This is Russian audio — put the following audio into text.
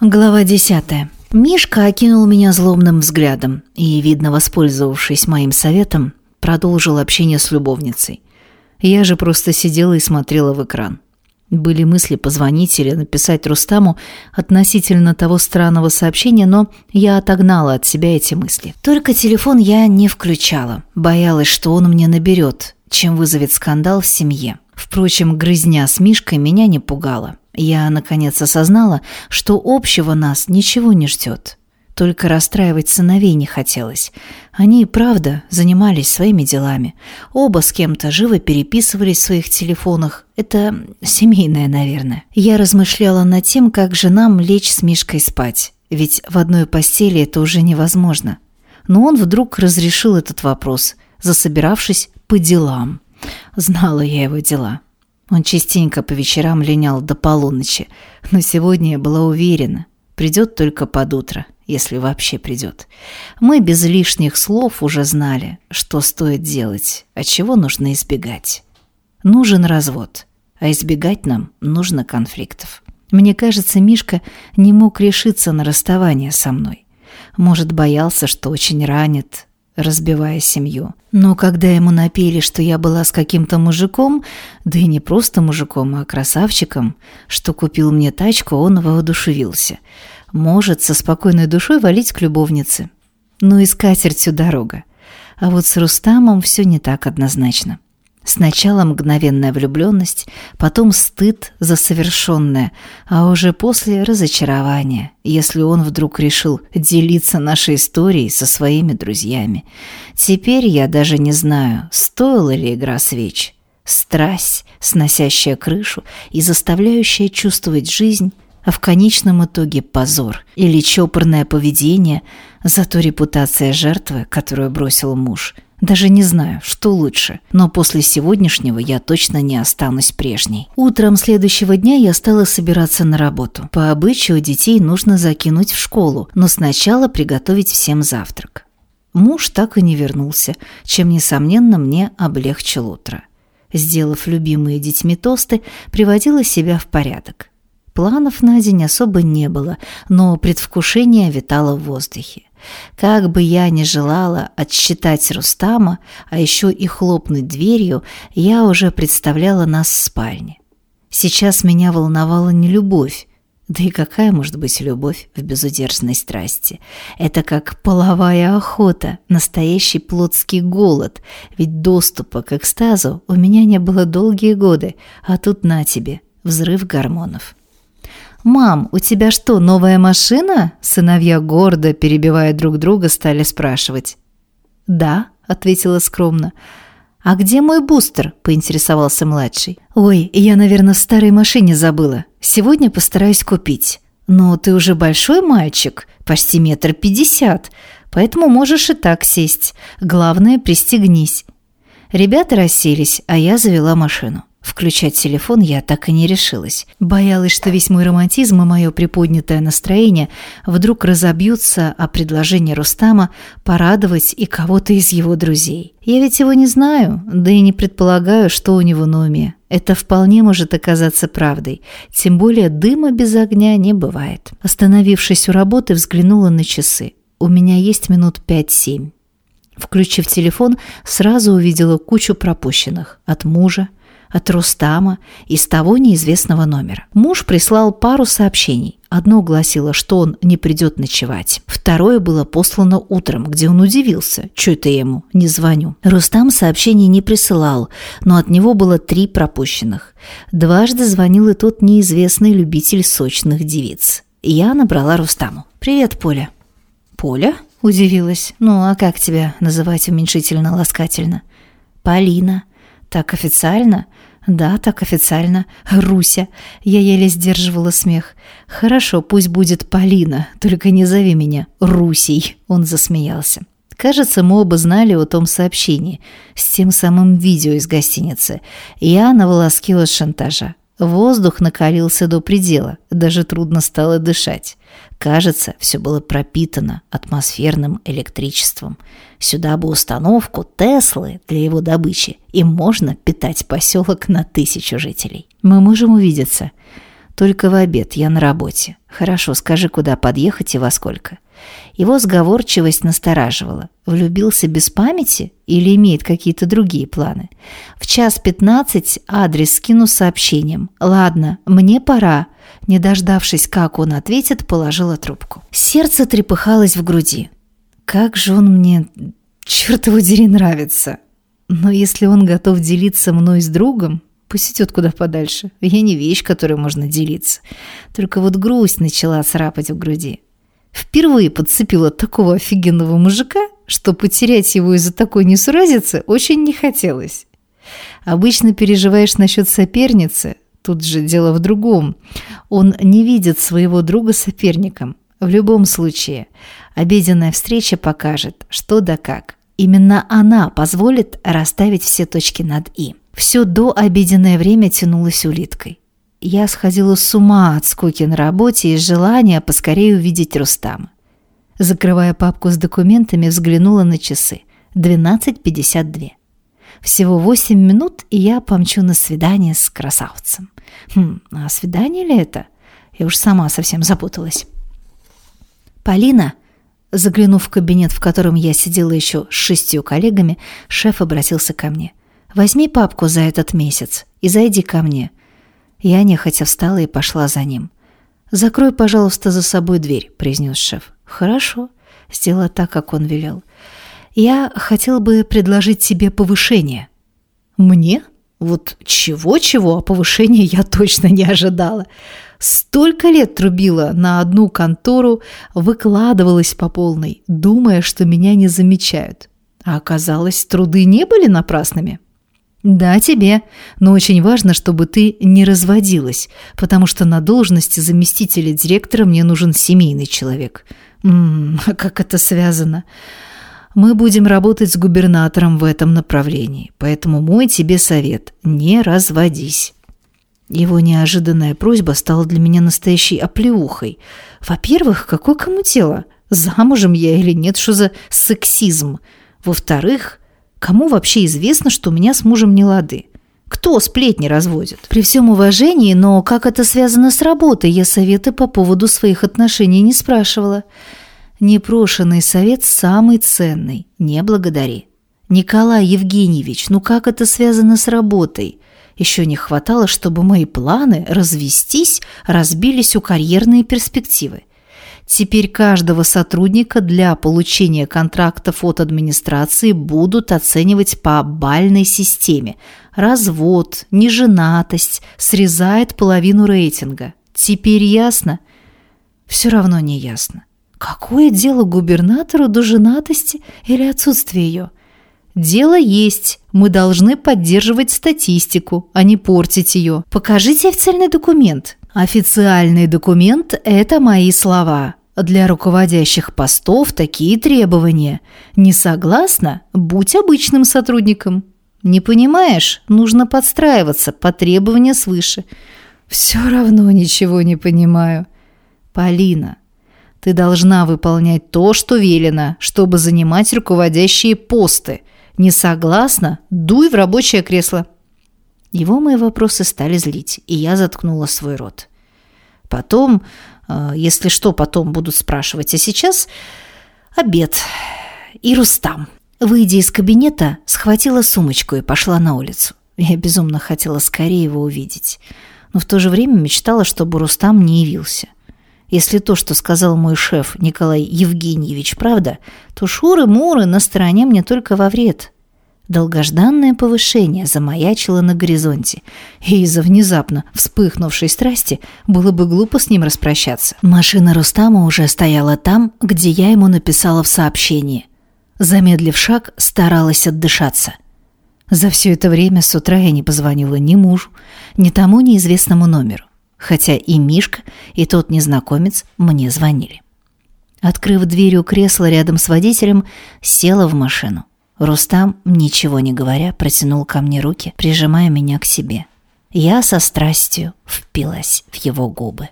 Глава десятая. Мишка окинул меня злобным взглядом и, видно воспользовавшись моим советом, продолжил общение с любовницей. Я же просто сидела и смотрела в экран. Были мысли позвонить или написать Рустаму относительно того странного сообщения, но я отогнала от себя эти мысли. Только телефон я не включала, боялась, что он мне наберет, чем вызовет скандал в семье. Впрочем, грызня с Мишкой меня не пугала. Я, наконец, осознала, что общего нас ничего не ждет. Только расстраивать сыновей не хотелось. Они и правда занимались своими делами. Оба с кем-то живо переписывались в своих телефонах. Это семейное, наверное. Я размышляла над тем, как же нам лечь с Мишкой спать. Ведь в одной постели это уже невозможно. Но он вдруг разрешил этот вопрос, засобиравшись по делам. Знала я его дела. Он частенько по вечерам линял до полуночи, но сегодня я была уверена, придет только под утро если вообще придет. Мы без лишних слов уже знали, что стоит делать, а чего нужно избегать. Нужен развод, а избегать нам нужно конфликтов. Мне кажется, Мишка не мог решиться на расставание со мной. Может, боялся, что очень ранит, разбивая семью. Но когда ему напели, что я была с каким-то мужиком, да и не просто мужиком, а красавчиком, что купил мне тачку, он воодушевился – может со спокойной душой валить к любовнице. Ну и с катертью дорога. А вот с Рустамом все не так однозначно. Сначала мгновенная влюбленность, потом стыд за совершенное, а уже после разочарование, если он вдруг решил делиться нашей историей со своими друзьями. Теперь я даже не знаю, стоила ли игра свеч. Страсть, сносящая крышу и заставляющая чувствовать жизнь а в конечном итоге позор или чопорное поведение, зато репутация жертвы, которую бросил муж. Даже не знаю, что лучше, но после сегодняшнего я точно не останусь прежней. Утром следующего дня я стала собираться на работу. По обычаю детей нужно закинуть в школу, но сначала приготовить всем завтрак. Муж так и не вернулся, чем, несомненно, мне облегчил утро. Сделав любимые детьми тосты, приводила себя в порядок. Планов на день особо не было, но предвкушение витало в воздухе. Как бы я ни желала отсчитать Рустама, а еще и хлопнуть дверью, я уже представляла нас в спальне. Сейчас меня волновала не любовь, да и какая может быть любовь в безудержной страсти? Это как половая охота, настоящий плотский голод, ведь доступа к экстазу у меня не было долгие годы, а тут на тебе, взрыв гормонов. «Мам, у тебя что, новая машина?» Сыновья гордо, перебивая друг друга, стали спрашивать. «Да», — ответила скромно. «А где мой бустер?» — поинтересовался младший. «Ой, я, наверное, в старой машине забыла. Сегодня постараюсь купить». «Но ты уже большой мальчик, почти метр пятьдесят, поэтому можешь и так сесть. Главное, пристегнись». Ребята расселись, а я завела машину. Включать телефон я так и не решилась. Боялась, что весь мой романтизм и мое приподнятое настроение вдруг разобьются о предложении Рустама порадовать и кого-то из его друзей. Я ведь его не знаю, да и не предполагаю, что у него на. Это вполне может оказаться правдой. Тем более дыма без огня не бывает. Остановившись у работы, взглянула на часы. У меня есть минут пять-семь. Включив телефон, сразу увидела кучу пропущенных. От мужа, от Рустама из того неизвестного номера. Муж прислал пару сообщений. Одно гласило, что он не придет ночевать. Второе было послано утром, где он удивился. Что это я ему не звоню? Рустам сообщений не присылал, но от него было три пропущенных. Дважды звонил и тот неизвестный любитель сочных девиц. Я набрала Рустаму. «Привет, Поля». «Поля?» – удивилась. «Ну, а как тебя называть уменьшительно-ласкательно?» «Полина». «Так официально?» «Да, так официально. Руся». Я еле сдерживала смех. «Хорошо, пусть будет Полина, только не зови меня Русей». Он засмеялся. Кажется, мы оба знали о том сообщении с тем самым видео из гостиницы. Я на волоске от шантажа. Воздух накалился до предела, даже трудно стало дышать. Кажется, все было пропитано атмосферным электричеством. Сюда бы установку Теслы для его добычи, и можно питать поселок на тысячу жителей. Мы можем увидеться. Только в обед, я на работе. Хорошо, скажи, куда подъехать и во сколько. Его сговорчивость настораживала. Влюбился без памяти или имеет какие-то другие планы? В час пятнадцать адрес скину сообщением. «Ладно, мне пора». Не дождавшись, как он ответит, положила трубку. Сердце трепыхалось в груди. Как же он мне, черт его дери, нравится. Но если он готов делиться мной с другом, пусть идет куда подальше. Я не вещь, которой можно делиться. Только вот грусть начала царапать в груди. Впервые подцепила такого офигенного мужика, что потерять его из-за такой несуразицы очень не хотелось. Обычно переживаешь насчет соперницы, тут же дело в другом. Он не видит своего друга соперником. В любом случае, обеденная встреча покажет, что да как. Именно она позволит расставить все точки над «и». Все до обеденное время тянулось улиткой. Я сходила с ума от скуки на работе и желания поскорее увидеть Рустама. Закрывая папку с документами, взглянула на часы. 12.52. Всего 8 минут, и я помчу на свидание с красавцем. Хм, а свидание ли это? Я уж сама совсем запуталась. «Полина!» Заглянув в кабинет, в котором я сидела еще с шестью коллегами, шеф обратился ко мне. «Возьми папку за этот месяц и зайди ко мне». Я нехотя встала и пошла за ним. «Закрой, пожалуйста, за собой дверь», – произнес шеф. «Хорошо», – сделала так, как он велел. «Я хотел бы предложить тебе повышение». «Мне?» Вот чего-чего, а повышения я точно не ожидала. Столько лет трубила на одну контору, выкладывалась по полной, думая, что меня не замечают. А оказалось, труды не были напрасными. Да, тебе, но очень важно, чтобы ты не разводилась, потому что на должности заместителя директора мне нужен семейный человек. Ммм, как это связано? Мы будем работать с губернатором в этом направлении, поэтому мой тебе совет – не разводись. Его неожиданная просьба стала для меня настоящей оплеухой. Во-первых, какое кому тело? Замужем я или нет? Что за сексизм? Во-вторых, кому вообще известно, что у меня с мужем не лады? Кто сплетни разводит? При всем уважении, но как это связано с работой, я советы по поводу своих отношений не спрашивала. Непрошенный совет самый ценный. Не благодари. Николай Евгеньевич, ну как это связано с работой? Еще не хватало, чтобы мои планы развестись разбились у карьерные перспективы. Теперь каждого сотрудника для получения контрактов от администрации будут оценивать по бальной системе. Развод, неженатость срезает половину рейтинга. Теперь ясно? Все равно не ясно. Какое дело губернатору до женатости или отсутствия ее? Дело есть. Мы должны поддерживать статистику, а не портить ее. Покажите официальный документ. Официальный документ – это мои слова. Для руководящих постов такие требования. Не согласна? Будь обычным сотрудником. Не понимаешь? Нужно подстраиваться под требования свыше. Все равно ничего не понимаю. Полина, ты должна выполнять то, что велено, чтобы занимать руководящие посты. Не согласна? Дуй в рабочее кресло». Его мои вопросы стали злить, и я заткнула свой рот. Потом, если что, потом будут спрашивать, а сейчас обед. И Рустам. Выйдя из кабинета, схватила сумочку и пошла на улицу. Я безумно хотела скорее его увидеть, но в то же время мечтала, чтобы Рустам не явился. Если то, что сказал мой шеф Николай Евгеньевич, правда, то шуры-муры на стороне мне только во вред. Долгожданное повышение замаячило на горизонте, и из-за внезапно вспыхнувшей страсти было бы глупо с ним распрощаться. Машина Рустама уже стояла там, где я ему написала в сообщении. Замедлив шаг, старалась отдышаться. За все это время с утра я не позвонила ни мужу, ни тому неизвестному номеру хотя и Мишка, и тот незнакомец мне звонили. Открыв дверь у кресла рядом с водителем, села в машину. Рустам, ничего не говоря, протянул ко мне руки, прижимая меня к себе. Я со страстью впилась в его губы.